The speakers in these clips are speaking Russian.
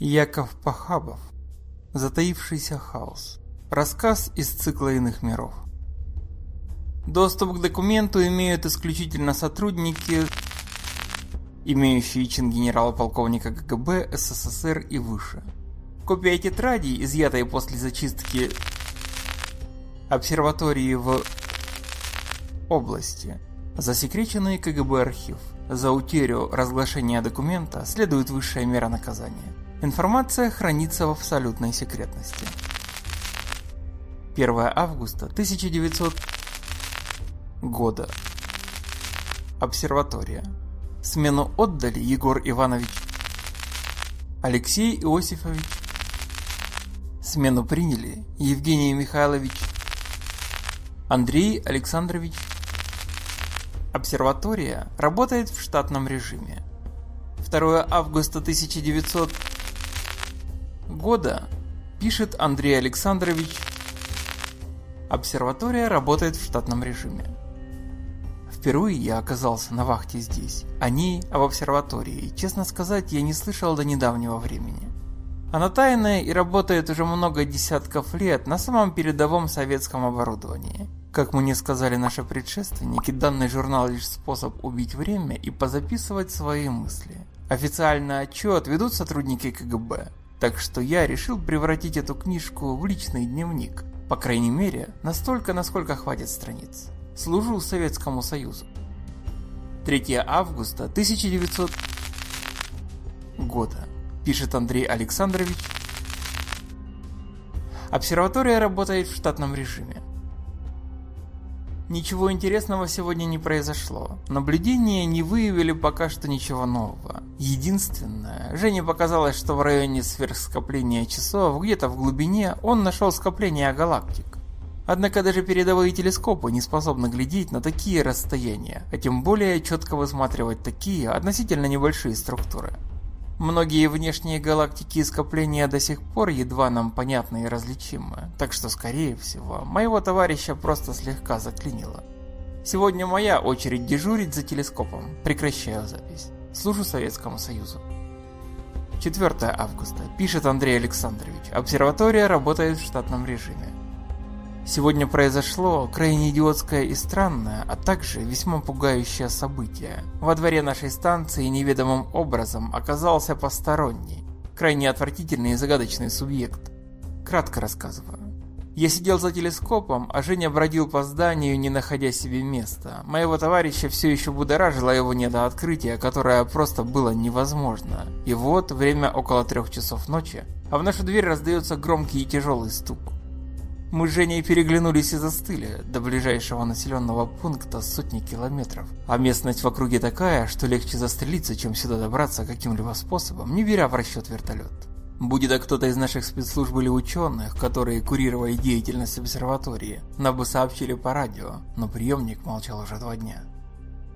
Яков Пахабов. Затаившийся хаос. Рассказ из цикла иных миров. Доступ к документу имеют исключительно сотрудники, имеющие чин генерала-полковника КГБ СССР и выше. Копия тетради, изъятая после зачистки обсерватории в области, засекреченный КГБ архив. За утерю разглашения документа следует высшая мера наказания. Информация хранится в абсолютной секретности. 1 августа 1900 года. Обсерватория. Смену отдали Егор Иванович Алексей Иосифович. Смену приняли Евгений Михайлович Андрей Александрович. Обсерватория работает в штатном режиме. 2 августа 1900 года, пишет Андрей Александрович, обсерватория работает в штатном режиме. Впервые я оказался на вахте здесь. О ней, об обсерватории, честно сказать, я не слышал до недавнего времени. Она тайная и работает уже много десятков лет на самом передовом советском оборудовании. Как мне сказали наши предшественники, данный журнал лишь способ убить время и позаписывать свои мысли. Официальный отчет ведут сотрудники КГБ, так что я решил превратить эту книжку в личный дневник. По крайней мере, настолько, насколько хватит страниц. Служу Советскому Союзу. 3 августа 1900 года. Пишет Андрей Александрович. Обсерватория работает в штатном режиме. Ничего интересного сегодня не произошло. Наблюдения не выявили пока что ничего нового. Единственное, Жене показалось, что в районе сверхскопления часов, где-то в глубине, он нашел скопление галактик. Однако даже передовые телескопы не способны глядеть на такие расстояния, а тем более четко высматривать такие относительно небольшие структуры. Многие внешние галактики и скопления до сих пор едва нам понятны и различимы, так что, скорее всего, моего товарища просто слегка заклинило. Сегодня моя очередь дежурить за телескопом. Прекращаю запись. Служу Советскому Союзу. 4 августа. Пишет Андрей Александрович. Обсерватория работает в штатном режиме. Сегодня произошло крайне идиотское и странное, а также весьма пугающее событие. Во дворе нашей станции неведомым образом оказался посторонний, крайне отвратительный и загадочный субъект. Кратко рассказываю. Я сидел за телескопом, а Женя бродил по зданию, не находя себе места. Моего товарища все еще будоражило его недооткрытие, которое просто было невозможно. И вот, время около трех часов ночи, а в нашу дверь раздается громкий и тяжелый стук. Мы с Женей переглянулись и застыли. До ближайшего населенного пункта сотни километров. А местность в округе такая, что легче застрелиться, чем сюда добраться каким-либо способом, не беря в расчет вертолет. Будь это кто-то из наших спецслужб или ученых, которые курировали деятельность обсерватории, нам бы сообщили по радио, но приемник молчал уже два дня.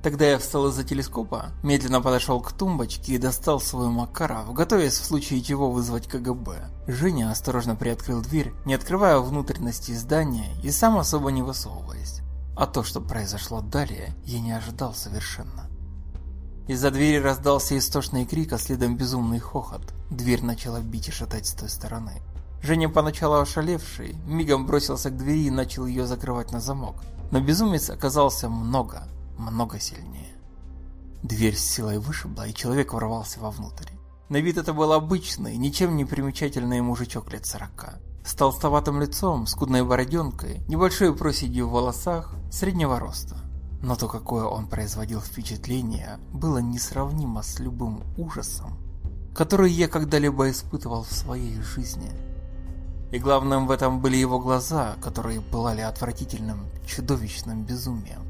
Тогда я встал из-за телескопа, медленно подошел к тумбочке и достал свой Макаров, готовясь в случае чего вызвать КГБ. Женя осторожно приоткрыл дверь, не открывая внутренности здания и сам особо не высовываясь. А то, что произошло далее, я не ожидал совершенно. Из-за двери раздался истошный крик, а следом безумный хохот. Дверь начала бить и шатать с той стороны. Женя, поначалу ошалевший, мигом бросился к двери и начал ее закрывать на замок. Но безумец оказался много, много сильнее. Дверь с силой вышибла, и человек ворвался вовнутрь. На вид это был обычный, ничем не примечательный мужичок лет сорока. С толстоватым лицом, скудной бороденкой, небольшой проседью в волосах, среднего роста. Но то, какое он производил впечатление, было несравнимо с любым ужасом, который я когда-либо испытывал в своей жизни. И главным в этом были его глаза, которые пылали отвратительным, чудовищным безумием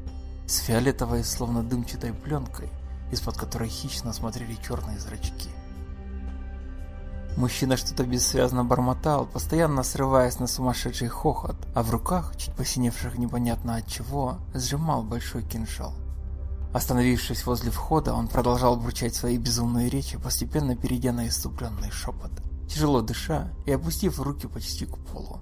с фиолетовой, словно дымчатой пленкой, из-под которой хищно смотрели черные зрачки. Мужчина что-то бессвязно бормотал, постоянно срываясь на сумасшедший хохот, а в руках, чуть посиневших непонятно от чего, сжимал большой кинжал. Остановившись возле входа, он продолжал бурчать свои безумные речи, постепенно перейдя на иступленный шепот, тяжело дыша и опустив руки почти к полу.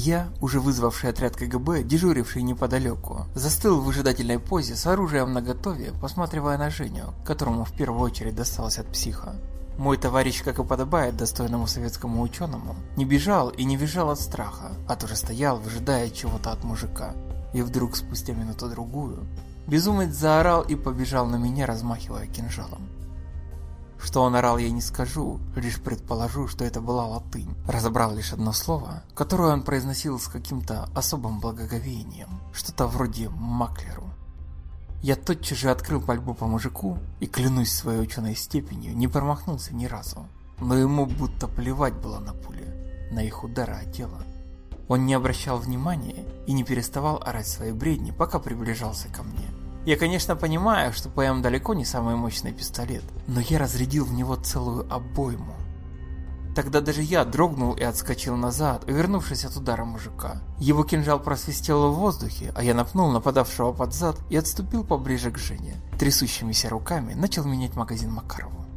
Я, уже вызвавший отряд КГБ, дежуривший неподалеку, застыл в выжидательной позе с оружием наготове, посматривая на Женю, которому в первую очередь досталось от психа. Мой товарищ, как и подобает достойному советскому ученому, не бежал и не визжал от страха, а тоже стоял, выжидая чего-то от мужика. И вдруг, спустя минуту-другую, безумец заорал и побежал на меня, размахивая кинжалом. Что он орал, я не скажу, лишь предположу, что это была латынь. Разобрал лишь одно слово, которое он произносил с каким-то особым благоговением, что-то вроде «маклеру». Я тотчас же открыл пальбу по мужику и, клянусь своей ученой степенью, не промахнулся ни разу. Но ему будто плевать было на пули, на их удары от тела. Он не обращал внимания и не переставал орать свои бредни, пока приближался ко мне. Я, конечно, понимаю, что ПМ далеко не самый мощный пистолет, но я разрядил в него целую обойму. Тогда даже я дрогнул и отскочил назад, увернувшись от удара мужика. Его кинжал просвистел в воздухе, а я напнул нападавшего под зад и отступил поближе к Жене. Трясущимися руками начал менять магазин Макарову.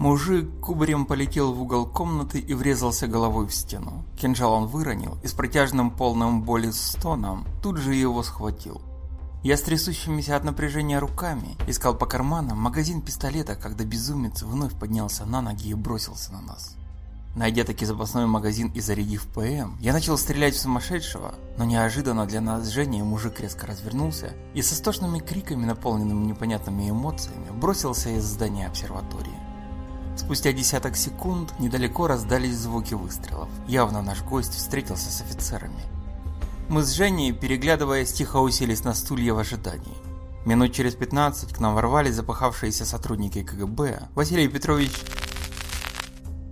Мужик кубарем полетел в угол комнаты и врезался головой в стену. Кинжал он выронил и с протяжным полным боли стоном тут же его схватил. Я с трясущимися от напряжения руками искал по карманам магазин пистолета, когда безумец вновь поднялся на ноги и бросился на нас. Найдя таки запасной магазин и зарядив ПМ, я начал стрелять в сумасшедшего, но неожиданно для нас Жени мужик резко развернулся и со стошными криками, наполненными непонятными эмоциями, бросился из здания обсерватории. Спустя десяток секунд недалеко раздались звуки выстрелов. Явно наш гость встретился с офицерами. Мы с Женей, переглядываясь, тихо уселись на стулья в ожидании. Минут через 15 к нам ворвались запахавшиеся сотрудники КГБ. Василий Петрович,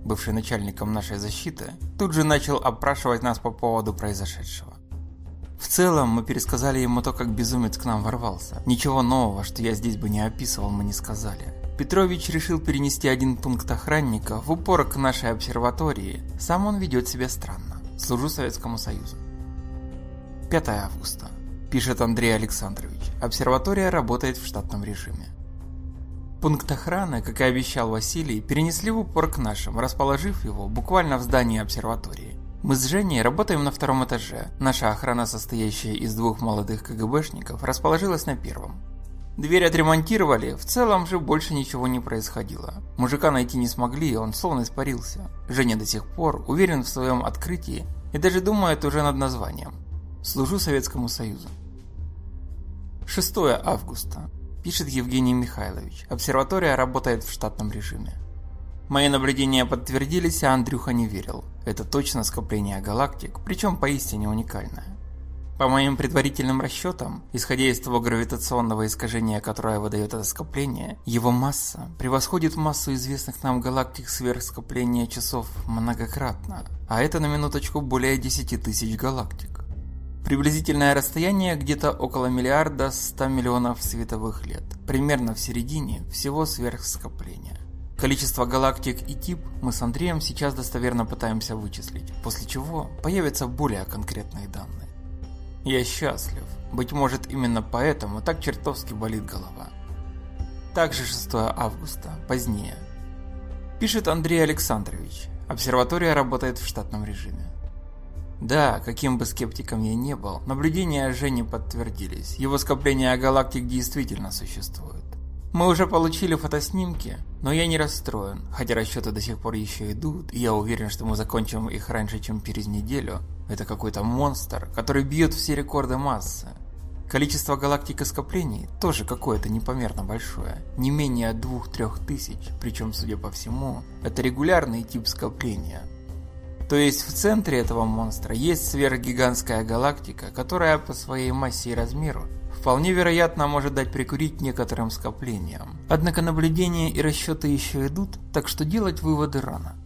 бывший начальником нашей защиты, тут же начал опрашивать нас по поводу произошедшего. В целом, мы пересказали ему то, как безумец к нам ворвался. Ничего нового, что я здесь бы не описывал, мы не сказали. Петрович решил перенести один пункт охранника в упор к нашей обсерватории. Сам он ведет себя странно. Служу Советскому Союзу. 5 августа. Пишет Андрей Александрович. Обсерватория работает в штатном режиме. Пункт охраны, как и обещал Василий, перенесли в упор к нашим, расположив его буквально в здании обсерватории. Мы с Женей работаем на втором этаже. Наша охрана, состоящая из двух молодых КГБшников, расположилась на первом. Дверь отремонтировали, в целом же больше ничего не происходило. Мужика найти не смогли, он словно испарился. Женя до сих пор уверен в своем открытии и даже думает уже над названием. Служу Советскому Союзу. 6 августа. Пишет Евгений Михайлович. Обсерватория работает в штатном режиме. Мои наблюдения подтвердились, а Андрюха не верил. Это точно скопление галактик, причем поистине уникальное. По моим предварительным расчетам, исходя из того гравитационного искажения, которое выдает это скопление, его масса превосходит массу известных нам галактик сверхскопления часов многократно, а это на минуточку более 10 тысяч галактик. Приблизительное расстояние где-то около миллиарда 100 миллионов световых лет, примерно в середине всего сверхскопления. Количество галактик и тип мы с Андреем сейчас достоверно пытаемся вычислить, после чего появятся более конкретные данные. Я счастлив, быть может именно поэтому так чертовски болит голова. Также 6 августа, позднее. Пишет Андрей Александрович, обсерватория работает в штатном режиме. Да, каким бы скептиком я не был, наблюдения Жени подтвердились. Его скопление галактик действительно существует. Мы уже получили фотоснимки, но я не расстроен, хотя расчеты до сих пор еще идут, и я уверен, что мы закончим их раньше, чем через неделю. Это какой-то монстр, который бьет все рекорды массы. Количество галактик и скоплений тоже какое-то непомерно большое, не менее 2-3 тысяч, причем, судя по всему, это регулярный тип скопления, то есть в центре этого монстра есть сверхгигантская галактика, которая по своей массе и размеру вполне вероятно может дать прикурить некоторым скоплениям. Однако наблюдения и расчеты еще идут, так что делать выводы рано.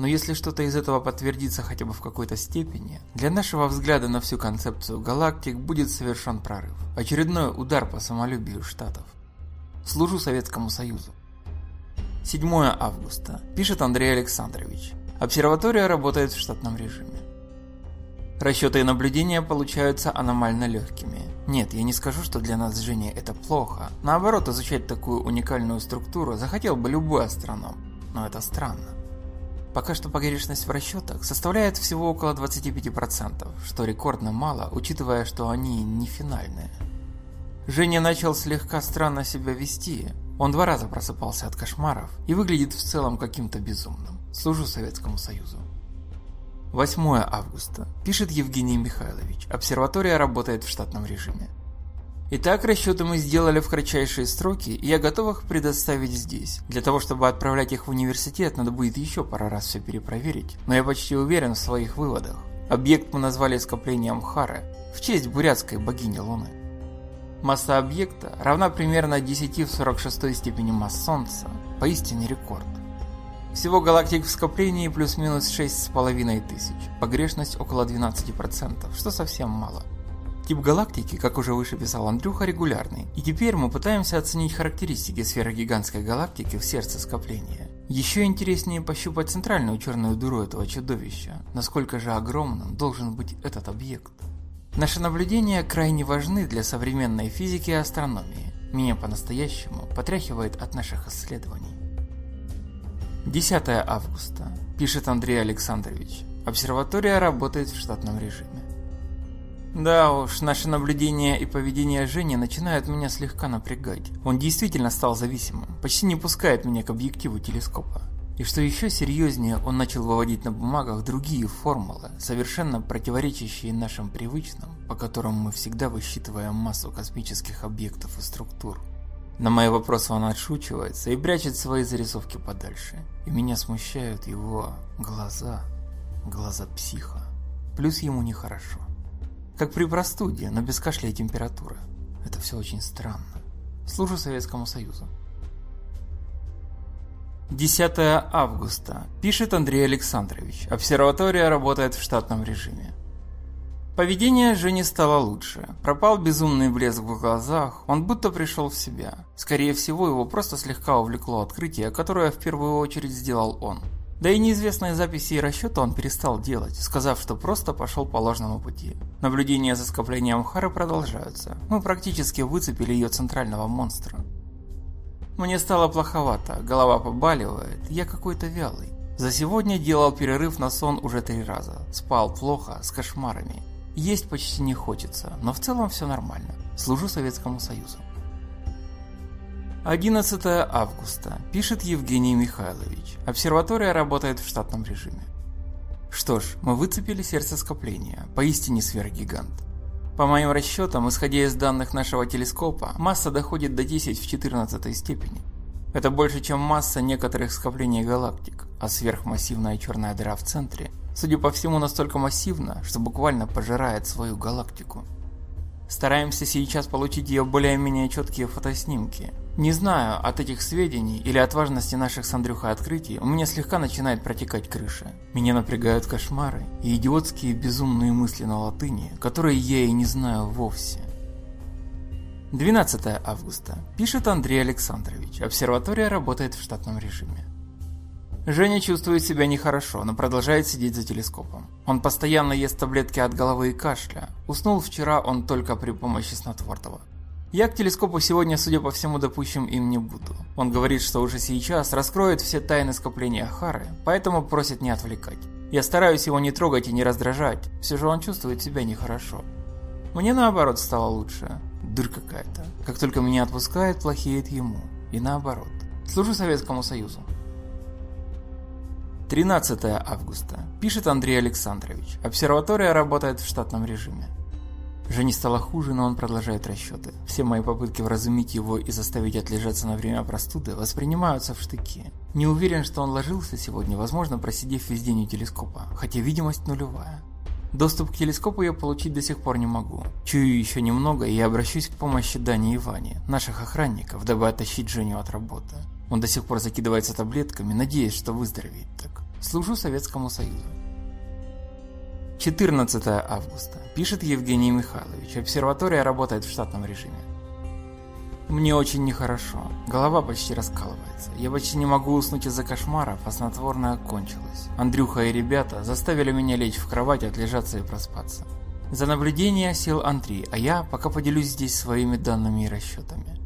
Но если что-то из этого подтвердится хотя бы в какой-то степени, для нашего взгляда на всю концепцию галактик будет совершен прорыв. Очередной удар по самолюбию Штатов. Служу Советскому Союзу. 7 августа. Пишет Андрей Александрович. Обсерватория работает в штатном режиме. Расчеты и наблюдения получаются аномально легкими. Нет, я не скажу, что для нас с это плохо. Наоборот, изучать такую уникальную структуру захотел бы любой астроном. Но это странно. Пока что погрешность в расчетах составляет всего около 25%, что рекордно мало, учитывая, что они не финальные. Женя начал слегка странно себя вести, Он два раза просыпался от кошмаров и выглядит в целом каким-то безумным. Служу Советскому Союзу. 8 августа. Пишет Евгений Михайлович. Обсерватория работает в штатном режиме. Итак, расчеты мы сделали в кратчайшие сроки, и я готов их предоставить здесь. Для того, чтобы отправлять их в университет, надо будет еще пара раз все перепроверить, но я почти уверен в своих выводах. Объект мы назвали скоплением Хары, в честь бурятской богини Луны. Масса объекта равна примерно 10 в 46 степени масс Солнца, поистине рекорд. Всего галактик в скоплении плюс-минус 6,5 тысяч, погрешность около 12%, что совсем мало. Тип галактики, как уже выше писал Андрюха, регулярный, и теперь мы пытаемся оценить характеристики сферы гигантской галактики в сердце скопления. Еще интереснее пощупать центральную черную дыру этого чудовища, насколько же огромным должен быть этот объект. Наши наблюдения крайне важны для современной физики и астрономии. Меня по-настоящему потряхивает от наших исследований. 10 августа. Пишет Андрей Александрович. Обсерватория работает в штатном режиме. Да уж, наши наблюдения и поведение Жени начинают меня слегка напрягать. Он действительно стал зависимым, почти не пускает меня к объективу телескопа. И что еще серьезнее, он начал выводить на бумагах другие формулы, совершенно противоречащие нашим привычным, по которым мы всегда высчитываем массу космических объектов и структур. На мои вопросы он отшучивается и прячет свои зарисовки подальше. И меня смущают его глаза, глаза психа. Плюс ему нехорошо. Как при простуде, но без кашля и температуры. Это все очень странно. Служу Советскому Союзу. 10 августа. Пишет Андрей Александрович. Обсерватория работает в штатном режиме. Поведение Жени стало лучше. Пропал безумный блеск в глазах, он будто пришел в себя. Скорее всего, его просто слегка увлекло открытие, которое в первую очередь сделал он. Да и неизвестные записи и расчеты он перестал делать, сказав, что просто пошел по ложному пути. Наблюдения за скоплением Хары продолжаются. Мы практически выцепили ее центрального монстра. Мне стало плоховато, голова побаливает, я какой-то вялый. За сегодня делал перерыв на сон уже три раза. Спал плохо, с кошмарами. Есть почти не хочется, но в целом все нормально. Служу Советскому Союзу. 11 августа. Пишет Евгений Михайлович. Обсерватория работает в штатном режиме. Что ж, мы выцепили сердце скопления, поистине сверхгигант. По моим расчетам, исходя из данных нашего телескопа, масса доходит до 10 в 14 степени. Это больше, чем масса некоторых скоплений галактик, а сверхмассивная черная дыра в центре, судя по всему, настолько массивна, что буквально пожирает свою галактику. Стараемся сейчас получить ее более-менее четкие фотоснимки. Не знаю, от этих сведений или от важности наших с Андрюхой открытий у меня слегка начинает протекать крыша. Меня напрягают кошмары и идиотские безумные мысли на латыни, которые я и не знаю вовсе. 12 августа. Пишет Андрей Александрович. Обсерватория работает в штатном режиме. Женя чувствует себя нехорошо, но продолжает сидеть за телескопом. Он постоянно ест таблетки от головы и кашля. Уснул вчера он только при помощи снотворного. Я к телескопу сегодня, судя по всему, допущим им не буду. Он говорит, что уже сейчас раскроет все тайны скопления Хары, поэтому просит не отвлекать. Я стараюсь его не трогать и не раздражать, все же он чувствует себя нехорошо. Мне наоборот стало лучше. Дыр какая-то. Как только меня отпускает, плохеет ему. И наоборот. Служу Советскому Союзу. 13 августа. Пишет Андрей Александрович. Обсерватория работает в штатном режиме. Жене стало хуже, но он продолжает расчеты. Все мои попытки вразумить его и заставить отлежаться на время простуды воспринимаются в штыки. Не уверен, что он ложился сегодня, возможно, просидев весь день у телескопа, хотя видимость нулевая. Доступ к телескопу я получить до сих пор не могу. Чую еще немного и обращусь к помощи Дани и Ване, наших охранников, дабы оттащить Женю от работы. Он до сих пор закидывается таблетками, надеясь, что выздоровеет так. Служу Советскому Союзу. 14 августа. Пишет Евгений Михайлович. Обсерватория работает в штатном режиме. Мне очень нехорошо. Голова почти раскалывается. Я почти не могу уснуть из-за кошмаров, а снотворное кончилось. Андрюха и ребята заставили меня лечь в кровать, отлежаться и проспаться. За наблюдение сел Андрей, а я пока поделюсь здесь своими данными и расчетами.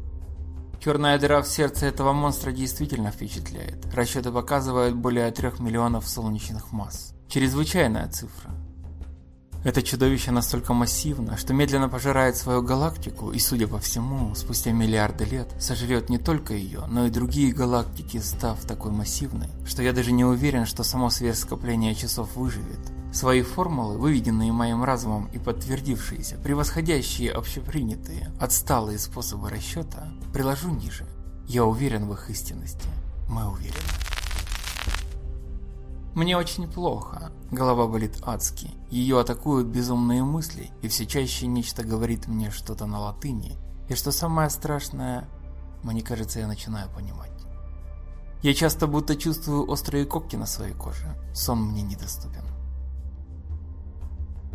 Черная дыра в сердце этого монстра действительно впечатляет. Расчеты показывают более 3 миллионов солнечных масс. Чрезвычайная цифра. Это чудовище настолько массивно, что медленно пожирает свою галактику и, судя по всему, спустя миллиарды лет сожрет не только ее, но и другие галактики, став такой массивной, что я даже не уверен, что само сверхскопление часов выживет. Свои формулы, выведенные моим разумом и подтвердившиеся, превосходящие общепринятые, отсталые способы расчета, приложу ниже. Я уверен в их истинности. Мы уверены. Мне очень плохо. Голова болит адски. Ее атакуют безумные мысли, и все чаще нечто говорит мне что-то на латыни. И что самое страшное, мне кажется, я начинаю понимать. Я часто будто чувствую острые когти на своей коже. Сон мне недоступен.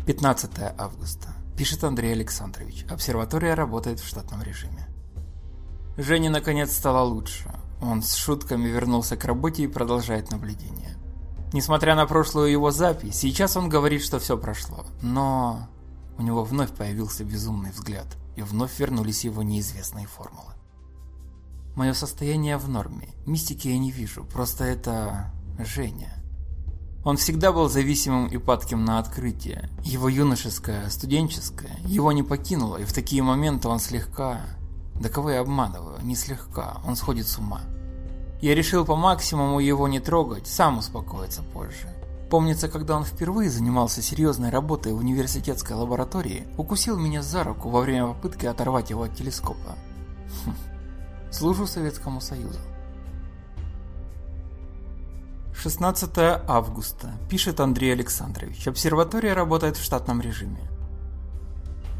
15 августа. Пишет Андрей Александрович. Обсерватория работает в штатном режиме. Жене наконец стало лучше. Он с шутками вернулся к работе и продолжает наблюдение. Несмотря на прошлую его запись, сейчас он говорит, что все прошло. Но у него вновь появился безумный взгляд, и вновь вернулись его неизвестные формулы. Мое состояние в норме, мистики я не вижу, просто это Женя. Он всегда был зависимым и падким на открытие. Его юношеское, студенческое, его не покинуло, и в такие моменты он слегка... Да кого я обманываю, не слегка, он сходит с ума. Я решил по максимуму его не трогать, сам успокоиться позже. Помнится, когда он впервые занимался серьезной работой в университетской лаборатории, укусил меня за руку во время попытки оторвать его от телескопа. Хм. Служу Советскому Союзу. 16 августа. Пишет Андрей Александрович. Обсерватория работает в штатном режиме.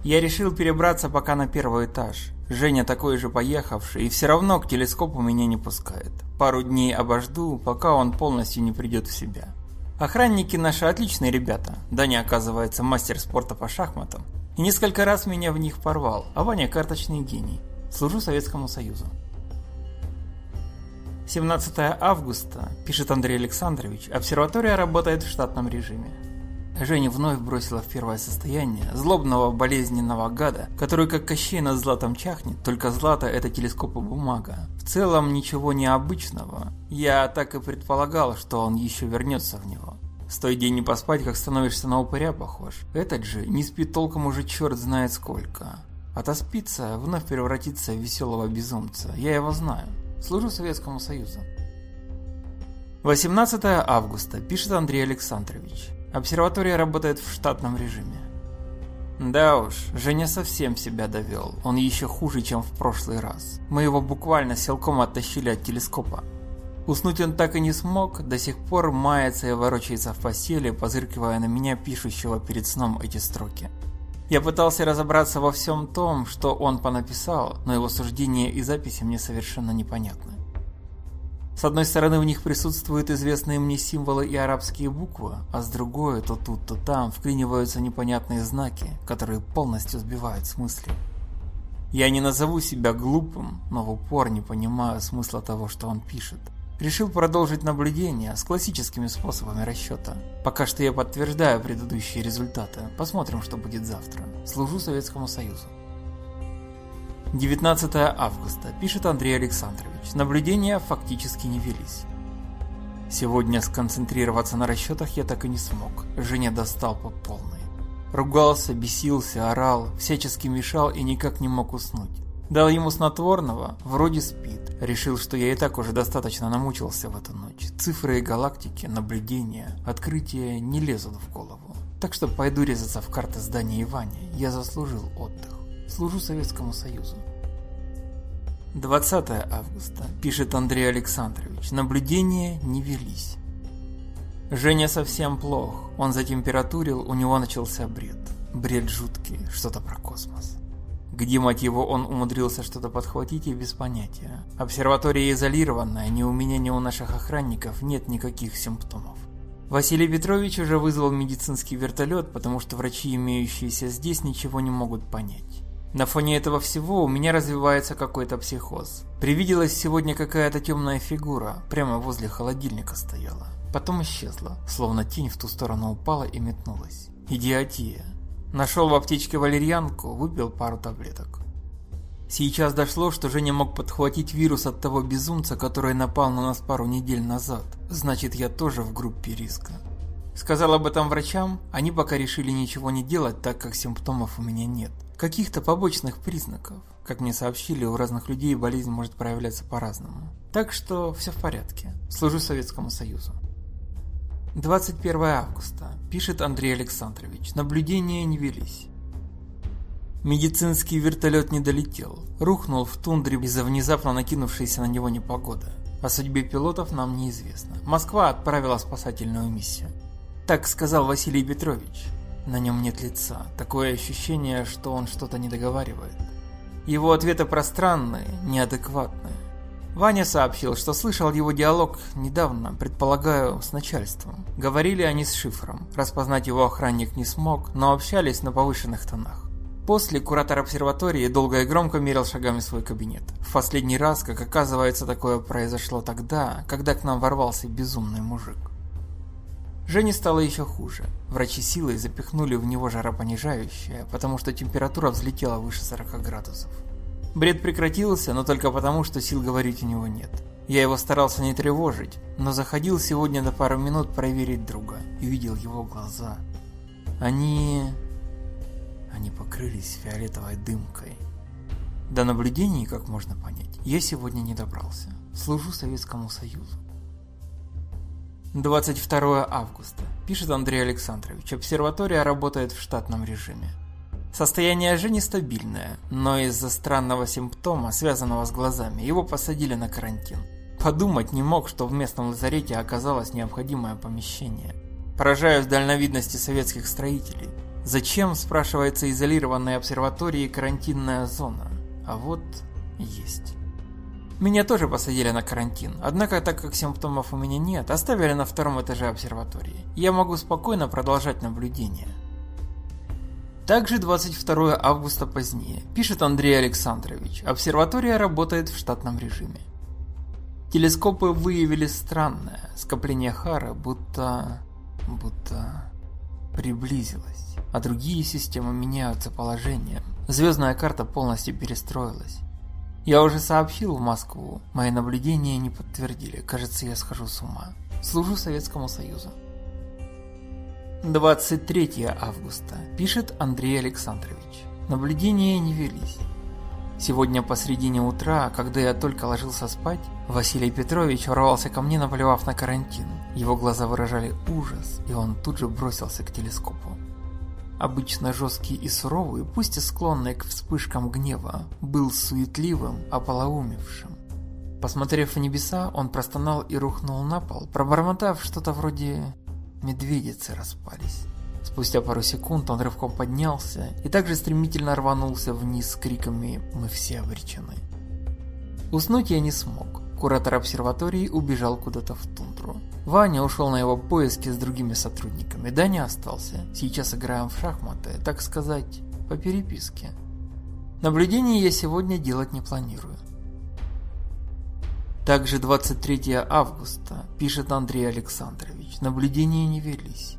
Я решил перебраться пока на первый этаж. Женя такой же поехавший, и все равно к телескопу меня не пускает. Пару дней обожду, пока он полностью не придет в себя. Охранники наши отличные ребята. Даня, оказывается, мастер спорта по шахматам. И несколько раз меня в них порвал, а Ваня карточный гений. Служу Советскому Союзу. 17 августа, пишет Андрей Александрович, обсерватория работает в штатном режиме. Женя вновь бросила в первое состояние злобного болезненного гада, который как Кощей над златом чахнет, только злато это телескоп и бумага. В целом ничего необычного. Я так и предполагал, что он еще вернется в него. Стой день не поспать, как становишься на упыря похож. Этот же не спит толком уже черт знает сколько. Отоспится, вновь превратится в веселого безумца. Я его знаю. Служу Советскому Союзу. 18 августа, пишет Андрей Александрович. Обсерватория работает в штатном режиме. Да уж, Женя совсем себя довел. Он еще хуже, чем в прошлый раз. Мы его буквально силком оттащили от телескопа. Уснуть он так и не смог, до сих пор мается и ворочается в постели, позыркивая на меня, пишущего перед сном эти строки. Я пытался разобраться во всем том, что он понаписал, но его суждения и записи мне совершенно непонятны. С одной стороны в них присутствуют известные мне символы и арабские буквы, а с другой то тут, то там вклиниваются непонятные знаки, которые полностью сбивают с мысли. Я не назову себя глупым, но в упор не понимаю смысла того, что он пишет. Решил продолжить наблюдение с классическими способами расчета. Пока что я подтверждаю предыдущие результаты. Посмотрим, что будет завтра. Служу Советскому Союзу. 19 августа, пишет Андрей Александрович. Наблюдения фактически не велись. Сегодня сконцентрироваться на расчетах я так и не смог. Женя достал по полной. Ругался, бесился, орал, всячески мешал и никак не мог уснуть. Дал ему снотворного, вроде спит. Решил, что я и так уже достаточно намучился в эту ночь. Цифры и галактики, наблюдения, открытия не лезут в голову. Так что пойду резаться в карты здания Ивани. Я заслужил отдых. Служу Советскому Союзу. 20 августа. Пишет Андрей Александрович. Наблюдения не велись. Женя совсем плох. Он затемпературил, у него начался бред. Бред жуткий, что-то про космос. Где, мать его, он умудрился что-то подхватить и без понятия. Обсерватория изолированная, ни у меня, ни у наших охранников нет никаких симптомов. Василий Петрович уже вызвал медицинский вертолет, потому что врачи, имеющиеся здесь, ничего не могут понять. На фоне этого всего у меня развивается какой-то психоз. Привиделась сегодня какая-то темная фигура, прямо возле холодильника стояла. Потом исчезла, словно тень в ту сторону упала и метнулась. Идиотия. Нашел в аптечке валерьянку, выпил пару таблеток. Сейчас дошло, что Женя мог подхватить вирус от того безумца, который напал на нас пару недель назад. Значит, я тоже в группе риска. Сказал об этом врачам, они пока решили ничего не делать, так как симптомов у меня нет. Каких-то побочных признаков. Как мне сообщили, у разных людей болезнь может проявляться по-разному. Так что все в порядке. Служу Советскому Союзу. 21 августа. Пишет Андрей Александрович. Наблюдения не велись. Медицинский вертолет не долетел. Рухнул в тундре из-за внезапно накинувшейся на него непогоды. О судьбе пилотов нам неизвестно. Москва отправила спасательную миссию. Так сказал Василий Петрович. На нем нет лица. Такое ощущение, что он что-то не договаривает. Его ответы пространные, неадекватные. Ваня сообщил, что слышал его диалог недавно, предполагаю, с начальством. Говорили они с шифром. Распознать его охранник не смог, но общались на повышенных тонах. После куратор обсерватории долго и громко мерил шагами свой кабинет. В последний раз, как оказывается, такое произошло тогда, когда к нам ворвался безумный мужик. Жене стало еще хуже. Врачи силой запихнули в него жаропонижающее, потому что температура взлетела выше 40 градусов. Бред прекратился, но только потому, что сил говорить у него нет. Я его старался не тревожить, но заходил сегодня на пару минут проверить друга и видел его глаза. Они они покрылись фиолетовой дымкой. До наблюдений, как можно понять, я сегодня не добрался. Служу Советскому Союзу. 22 августа. Пишет Андрей Александрович. Обсерватория работает в штатном режиме. Состояние Жени стабильное, но из-за странного симптома, связанного с глазами, его посадили на карантин. Подумать не мог, что в местном лазарете оказалось необходимое помещение. Поражаюсь дальновидности советских строителей. Зачем, спрашивается, изолированной обсерватории карантинная зона? А вот есть. Меня тоже посадили на карантин, однако так как симптомов у меня нет, оставили на втором этаже обсерватории. Я могу спокойно продолжать наблюдение. Также 22 августа позднее, пишет Андрей Александрович, обсерватория работает в штатном режиме. Телескопы выявили странное скопление Хара, будто... будто приблизилось, а другие системы меняются положением. Звездная карта полностью перестроилась. Я уже сообщил в Москву, мои наблюдения не подтвердили, кажется, я схожу с ума. Служу Советскому Союзу. 23 августа. Пишет Андрей Александрович. Наблюдения не велись. Сегодня посредине утра, когда я только ложился спать, Василий Петрович ворвался ко мне, наплевав на карантин. Его глаза выражали ужас, и он тут же бросился к телескопу. Обычно жесткий и суровый, пусть и склонный к вспышкам гнева, был суетливым, ополоумевшим. Посмотрев в небеса, он простонал и рухнул на пол, пробормотав что-то вроде «медведицы распались». Спустя пару секунд он рывком поднялся и также стремительно рванулся вниз с криками «Мы все обречены». Уснуть я не смог. Куратор обсерватории убежал куда-то в тундру. Ваня ушел на его поиски с другими сотрудниками. Даня остался. Сейчас играем в шахматы, так сказать, по переписке. Наблюдение я сегодня делать не планирую. Также 23 августа, пишет Андрей Александрович, наблюдения не велись.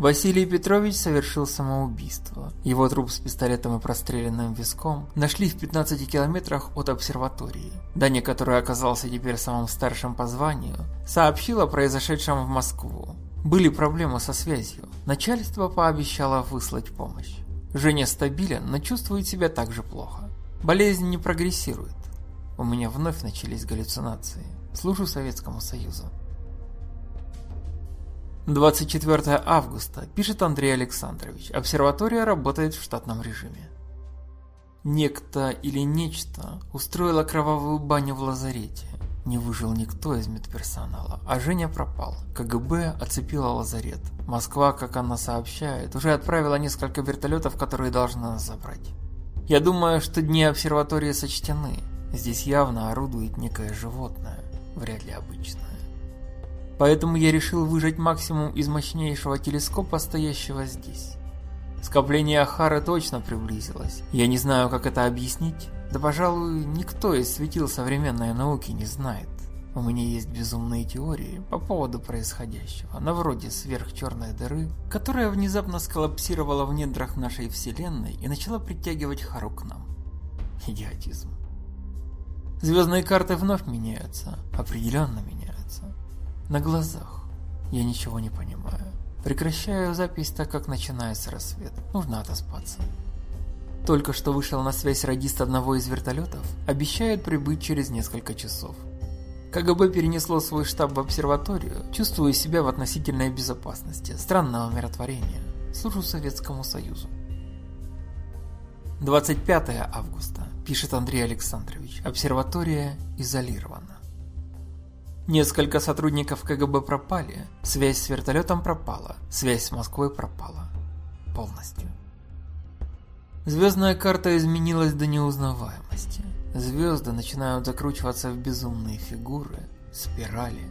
Василий Петрович совершил самоубийство. Его труп с пистолетом и простреленным виском нашли в 15 километрах от обсерватории. Даня, который оказался теперь самым старшим по званию, сообщил о произошедшем в Москву. Были проблемы со связью. Начальство пообещало выслать помощь. Женя стабилен, но чувствует себя также плохо. Болезнь не прогрессирует. У меня вновь начались галлюцинации. Служу Советскому Союзу. 24 августа, пишет Андрей Александрович. Обсерватория работает в штатном режиме. Некто или нечто устроило кровавую баню в лазарете. Не выжил никто из медперсонала, а Женя пропал. КГБ оцепила лазарет. Москва, как она сообщает, уже отправила несколько вертолетов, которые должны нас забрать. Я думаю, что дни обсерватории сочтены. Здесь явно орудует некое животное, вряд ли обычное. Поэтому я решил выжать максимум из мощнейшего телескопа, стоящего здесь. Скопление Ахары точно приблизилось. Я не знаю, как это объяснить. Да, пожалуй, никто из светил современной науки не знает. У меня есть безумные теории по поводу происходящего, на вроде сверхчерной дыры, которая внезапно сколлапсировала в недрах нашей Вселенной и начала притягивать Хару к нам. Идиотизм. Звездные карты вновь меняются, определенно меняются. На глазах. Я ничего не понимаю. Прекращаю запись, так как начинается рассвет. Нужно отоспаться. Только что вышел на связь радист одного из вертолетов. Обещают прибыть через несколько часов. КГБ перенесло свой штаб в обсерваторию, чувствуя себя в относительной безопасности, странного миротворения. Служу Советскому Союзу. 25 августа, пишет Андрей Александрович. Обсерватория изолирована. Несколько сотрудников КГБ пропали, связь с вертолетом пропала, связь с Москвой пропала. Полностью. Звездная карта изменилась до неузнаваемости. Звезды начинают закручиваться в безумные фигуры, спирали,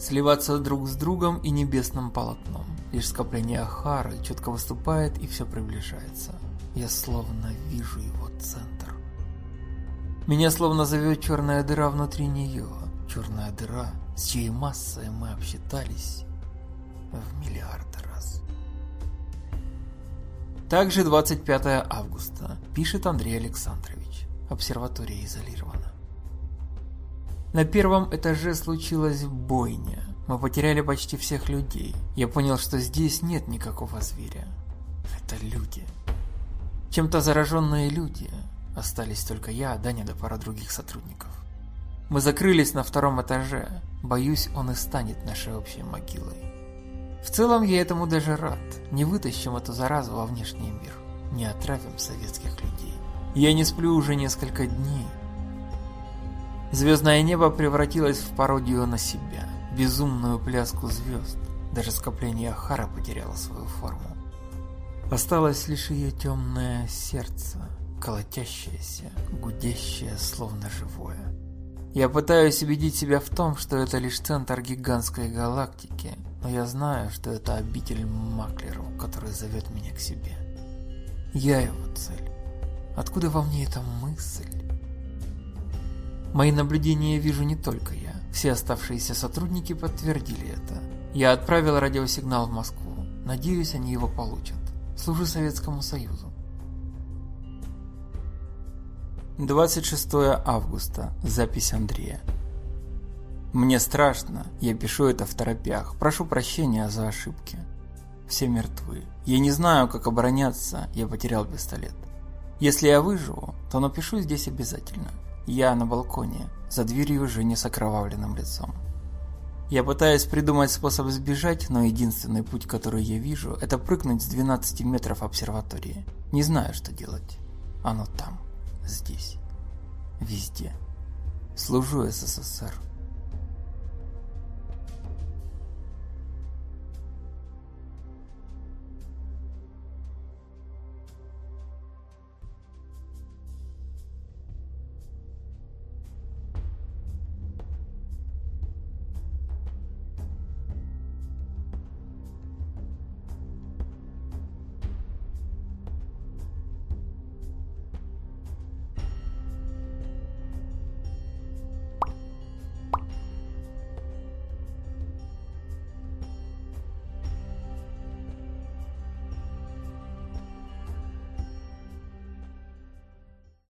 сливаться друг с другом и небесным полотном. Лишь скопление Ахары четко выступает и все приближается. Я словно вижу его центр. Меня словно зовет черная дыра внутри нее. Черная дыра, с чьей массой мы обсчитались в миллиарды раз. Также 25 августа, пишет Андрей Александрович. Обсерватория изолирована. На первом этаже случилась бойня. Мы потеряли почти всех людей. Я понял, что здесь нет никакого зверя. Это люди. Чем-то зараженные люди. Остались только я, Даня да пара других сотрудников. Мы закрылись на втором этаже. Боюсь, он и станет нашей общей могилой. В целом я этому даже рад. Не вытащим эту заразу во внешний мир. Не отравим советских людей. Я не сплю уже несколько дней. Звездное небо превратилось в пародию на себя, безумную пляску звезд. Даже скопление Ахара потеряло свою форму. Осталось лишь ее темное сердце, колотящееся, гудящее, словно живое. Я пытаюсь убедить себя в том, что это лишь центр гигантской галактики, но я знаю, что это обитель Маклеру, который зовет меня к себе. Я его цель. Откуда во мне эта мысль? Мои наблюдения вижу не только я. Все оставшиеся сотрудники подтвердили это. Я отправил радиосигнал в Москву. Надеюсь, они его получат. Служу Советскому Союзу. 26 августа. Запись Андрея. Мне страшно, я пишу это в торопях. Прошу прощения за ошибки. Все мертвы. Я не знаю, как обороняться, я потерял пистолет. Если я выживу, то напишу здесь обязательно. Я на балконе, за дверью уже не с окровавленным лицом. Я пытаюсь придумать способ сбежать, но единственный путь, который я вижу, это прыгнуть с 12 метров обсерватории. Не знаю, что делать. Оно там, здесь, везде. Служу СССР.